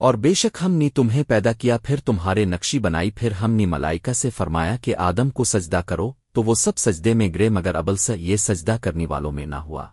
اور بے شک ہم نے تمہیں پیدا کیا، پھر تمہارے نقشی بنائی، پھر ہم نے ملائکہ سے فرمایا کہ آدم کو سجدہ کرو، تو وہ سب سجدے میں گرے مگر ابل سے یہ سجدہ کرنے والوں میں نہ ہوا۔